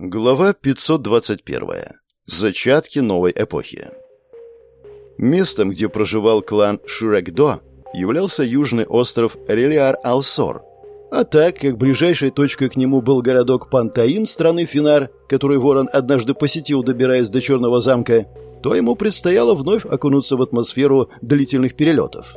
Глава 521. Зачатки новой эпохи. Местом, где проживал клан Шурекдо, являлся южный остров Релиар-Алсор. А так как ближайшей точкой к нему был городок Пантаин страны Финар, который Ворон однажды посетил, добираясь до Черного замка, то ему предстояло вновь окунуться в атмосферу длительных перелетов.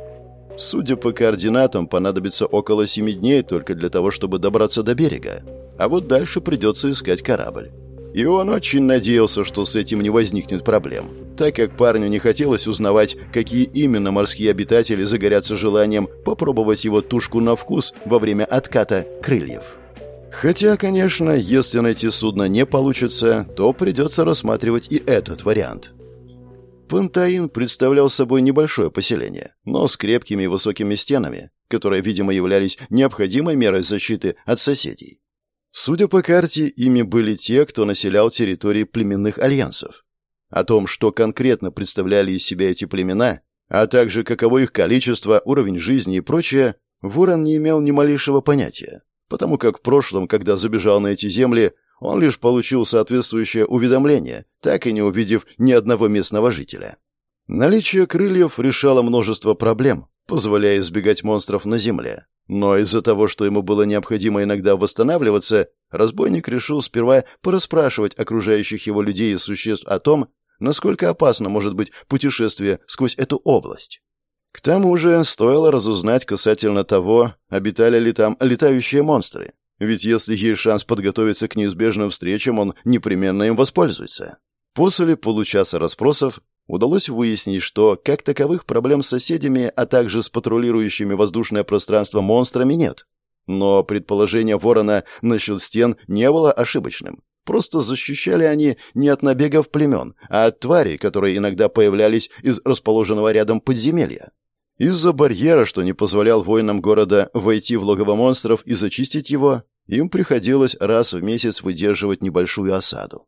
Судя по координатам, понадобится около семи дней только для того, чтобы добраться до берега. А вот дальше придется искать корабль. И он очень надеялся, что с этим не возникнет проблем, так как парню не хотелось узнавать, какие именно морские обитатели загорятся желанием попробовать его тушку на вкус во время отката крыльев. Хотя, конечно, если найти судно не получится, то придется рассматривать и этот вариант. Пантаин представлял собой небольшое поселение, но с крепкими и высокими стенами, которые, видимо, являлись необходимой мерой защиты от соседей. Судя по карте, ими были те, кто населял территории племенных альянсов. О том, что конкретно представляли из себя эти племена, а также каково их количество, уровень жизни и прочее, Ворон не имел ни малейшего понятия, потому как в прошлом, когда забежал на эти земли, он лишь получил соответствующее уведомление, так и не увидев ни одного местного жителя. Наличие крыльев решало множество проблем, позволяя избегать монстров на земле, но из-за того, что ему было необходимо иногда восстанавливаться, разбойник решил сперва порасспрашивать окружающих его людей и существ о том, насколько опасно может быть путешествие сквозь эту область. К тому же стоило разузнать касательно того, обитали ли там летающие монстры. Ведь если есть шанс подготовиться к неизбежным встречам, он непременно им воспользуется. После получаса расспросов удалось выяснить, что как таковых проблем с соседями, а также с патрулирующими воздушное пространство монстрами нет. Но предположение Ворона насчет стен не было ошибочным. Просто защищали они не от набегов племен, а от тварей, которые иногда появлялись из расположенного рядом подземелья. Из-за барьера, что не позволял воинам города войти в логово монстров и зачистить его, им приходилось раз в месяц выдерживать небольшую осаду.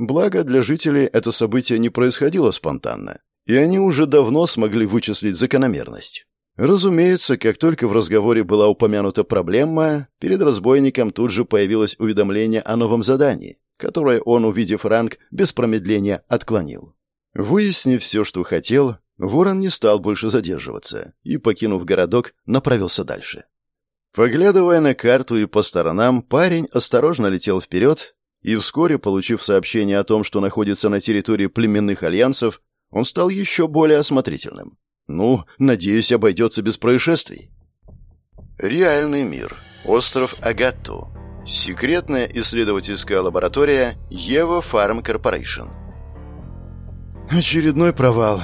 Благо, для жителей это событие не происходило спонтанно, и они уже давно смогли вычислить закономерность. Разумеется, как только в разговоре была упомянута проблема, перед разбойником тут же появилось уведомление о новом задании, которое он, увидев ранг, без промедления отклонил. Выяснив все, что хотел, Ворон не стал больше задерживаться и, покинув городок, направился дальше. Поглядывая на карту и по сторонам, парень осторожно летел вперед, и вскоре, получив сообщение о том, что находится на территории племенных альянсов, он стал еще более осмотрительным. Ну, надеюсь, обойдется без происшествий. Реальный мир. Остров Агатту. Секретная исследовательская лаборатория Ева Фарм Корпорейшн. Очередной провал.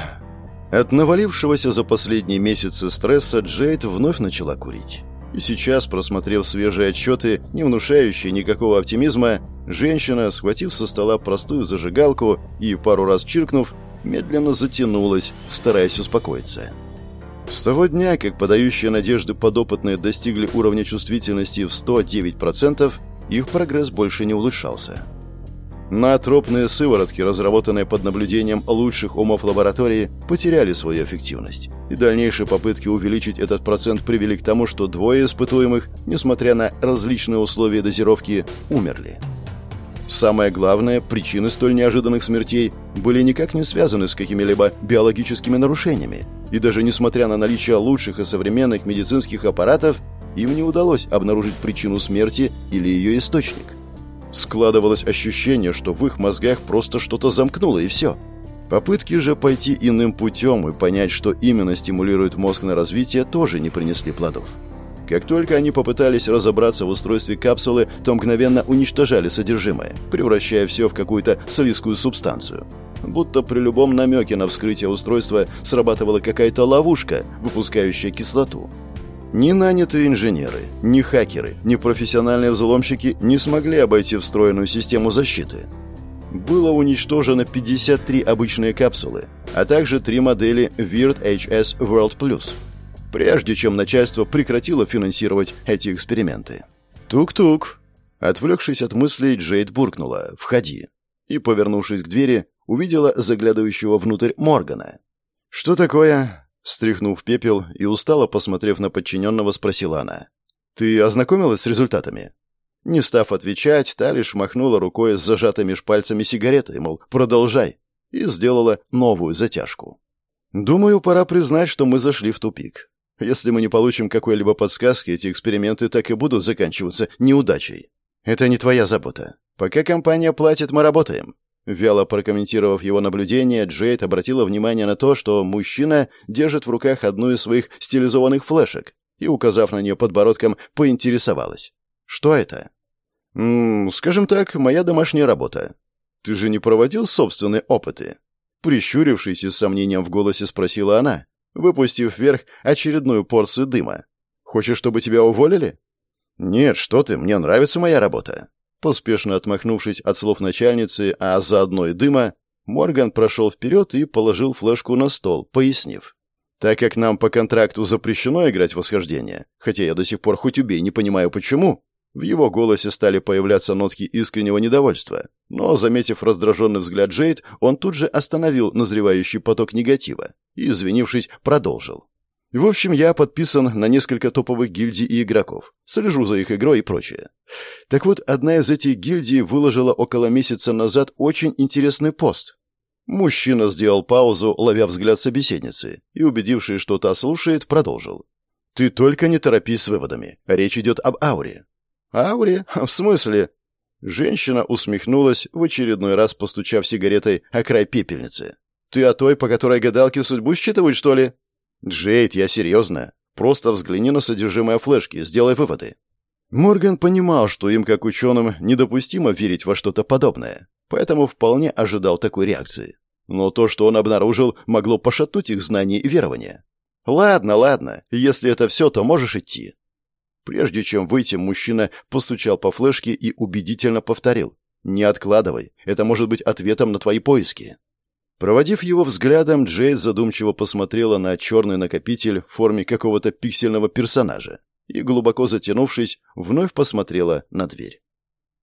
От навалившегося за последние месяцы стресса Джейд вновь начала курить. И сейчас, просмотрев свежие отчеты, не внушающие никакого оптимизма, женщина, схватив со стола простую зажигалку и пару раз чиркнув, медленно затянулась, стараясь успокоиться. С того дня, как подающие надежды подопытные достигли уровня чувствительности в 109%, их прогресс больше не улучшался. Наотропные сыворотки, разработанные под наблюдением лучших умов лаборатории, потеряли свою эффективность. И дальнейшие попытки увеличить этот процент привели к тому, что двое испытуемых, несмотря на различные условия дозировки, умерли. Самое главное, причины столь неожиданных смертей были никак не связаны с какими-либо биологическими нарушениями. И даже несмотря на наличие лучших и современных медицинских аппаратов, им не удалось обнаружить причину смерти или ее источник. Складывалось ощущение, что в их мозгах просто что-то замкнуло, и все. Попытки же пойти иным путем и понять, что именно стимулирует мозг на развитие, тоже не принесли плодов. Как только они попытались разобраться в устройстве капсулы, то мгновенно уничтожали содержимое, превращая все в какую-то слизкую субстанцию. Будто при любом намеке на вскрытие устройства срабатывала какая-то ловушка, выпускающая кислоту. Ни нанятые инженеры, ни хакеры, ни профессиональные взломщики не смогли обойти встроенную систему защиты. Было уничтожено 53 обычные капсулы, а также три модели Weird HS World Plus, прежде чем начальство прекратило финансировать эти эксперименты. «Тук-тук!» Отвлекшись от мыслей, Джейд буркнула «Входи!» и, повернувшись к двери, увидела заглядывающего внутрь Моргана. «Что такое?» Стряхнув пепел и устало посмотрев на подчиненного, спросила она. «Ты ознакомилась с результатами?» Не став отвечать, та лишь махнула рукой с зажатой меж пальцами сигаретой, мол, продолжай, и сделала новую затяжку. Думаю, пора признать, что мы зашли в тупик. Если мы не получим какой-либо подсказки, эти эксперименты так и будут заканчиваться неудачей. Это не твоя забота. Пока компания платит, мы работаем. Вяло прокомментировав его наблюдение, Джейд обратила внимание на то, что мужчина держит в руках одну из своих стилизованных флешек и, указав на нее подбородком, поинтересовалась. «Что это?» «Ммм, скажем так, моя домашняя работа. Ты же не проводил собственные опыты?» Прищурившись и с сомнением в голосе спросила она, выпустив вверх очередную порцию дыма. «Хочешь, чтобы тебя уволили?» «Нет, что ты, мне нравится моя работа». Поспешно отмахнувшись от слов начальницы, а заодно и дыма, Морган прошел вперед и положил флешку на стол, пояснив. «Так как нам по контракту запрещено играть в восхождение, хотя я до сих пор хоть убей не понимаю почему, в его голосе стали появляться нотки искреннего недовольства, но, заметив раздраженный взгляд Джейд, он тут же остановил назревающий поток негатива и, извинившись, продолжил. В общем, я подписан на несколько топовых гильдий и игроков. Слежу за их игрой и прочее. Так вот, одна из этих гильдий выложила около месяца назад очень интересный пост. Мужчина сделал паузу, ловя взгляд собеседницы, и, убедившись, что та слушает, продолжил. «Ты только не торопись с выводами. Речь идет об ауре. «Ауре? В смысле?» Женщина усмехнулась, в очередной раз постучав сигаретой о край пепельницы. «Ты о той, по которой гадалки судьбу считывают, что ли?» «Джейд, я серьезно. Просто взгляни на содержимое флешки, сделай выводы». Морган понимал, что им, как ученым, недопустимо верить во что-то подобное, поэтому вполне ожидал такой реакции. Но то, что он обнаружил, могло пошатнуть их знания и верования. «Ладно, ладно, если это все, то можешь идти. Прежде чем выйти, мужчина постучал по флешке и убедительно повторил. «Не откладывай. Это может быть ответом на твои поиски». Проводив его взглядом, Джейд задумчиво посмотрела на черный накопитель в форме какого-то пиксельного персонажа и, глубоко затянувшись, вновь посмотрела на дверь.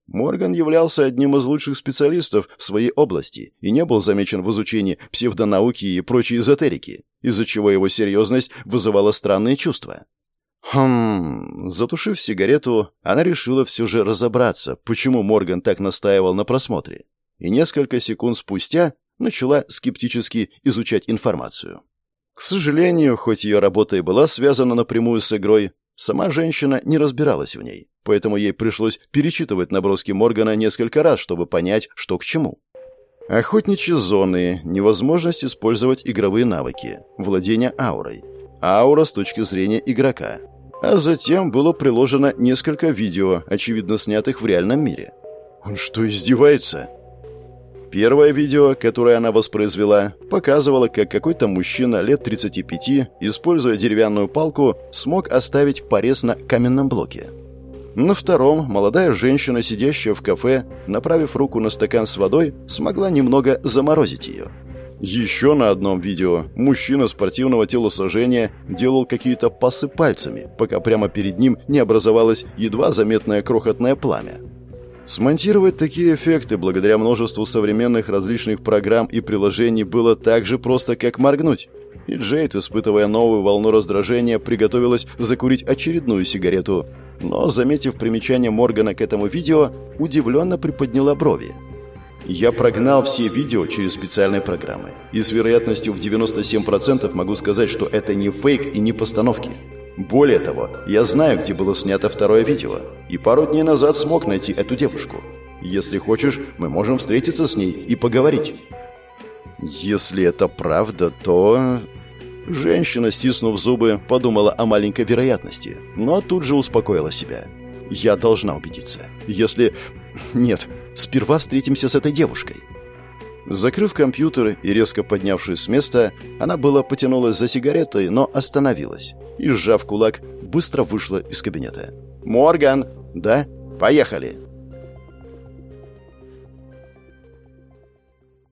Морган являлся одним из лучших специалистов в своей области и не был замечен в изучении псевдонауки и прочей эзотерики, из-за чего его серьезность вызывала странные чувства. Хм, затушив сигарету, она решила все же разобраться, почему Морган так настаивал на просмотре, и несколько секунд спустя начала скептически изучать информацию. К сожалению, хоть ее работа и была связана напрямую с игрой, сама женщина не разбиралась в ней, поэтому ей пришлось перечитывать наброски Моргана несколько раз, чтобы понять, что к чему. Охотничьи зоны, невозможность использовать игровые навыки, владение аурой, аура с точки зрения игрока – а затем было приложено несколько видео, очевидно снятых в реальном мире. Он что, издевается? Первое видео, которое она воспроизвела, показывало, как какой-то мужчина лет 35, используя деревянную палку, смог оставить порез на каменном блоке. На втором молодая женщина, сидящая в кафе, направив руку на стакан с водой, смогла немного заморозить ее. Еще на одном видео мужчина спортивного телосложения делал какие-то пасы пальцами, пока прямо перед ним не образовалось едва заметное крохотное пламя. Смонтировать такие эффекты благодаря множеству современных различных программ и приложений было так же просто, как моргнуть. И Джейд, испытывая новую волну раздражения, приготовилась закурить очередную сигарету. Но, заметив примечание Моргана к этому видео, удивленно приподняла брови. Я прогнал все видео через специальные программы. И с вероятностью в 97% могу сказать, что это не фейк и не постановки. Более того, я знаю, где было снято второе видео. И пару дней назад смог найти эту девушку. Если хочешь, мы можем встретиться с ней и поговорить. Если это правда, то... Женщина, стиснув зубы, подумала о маленькой вероятности, но тут же успокоила себя. Я должна убедиться. Если... Нет, Сперва встретимся с этой девушкой». Закрыв компьютер и резко поднявшись с места, она была потянулась за сигаретой, но остановилась и, сжав кулак, быстро вышла из кабинета. «Морган!» «Да? Поехали!»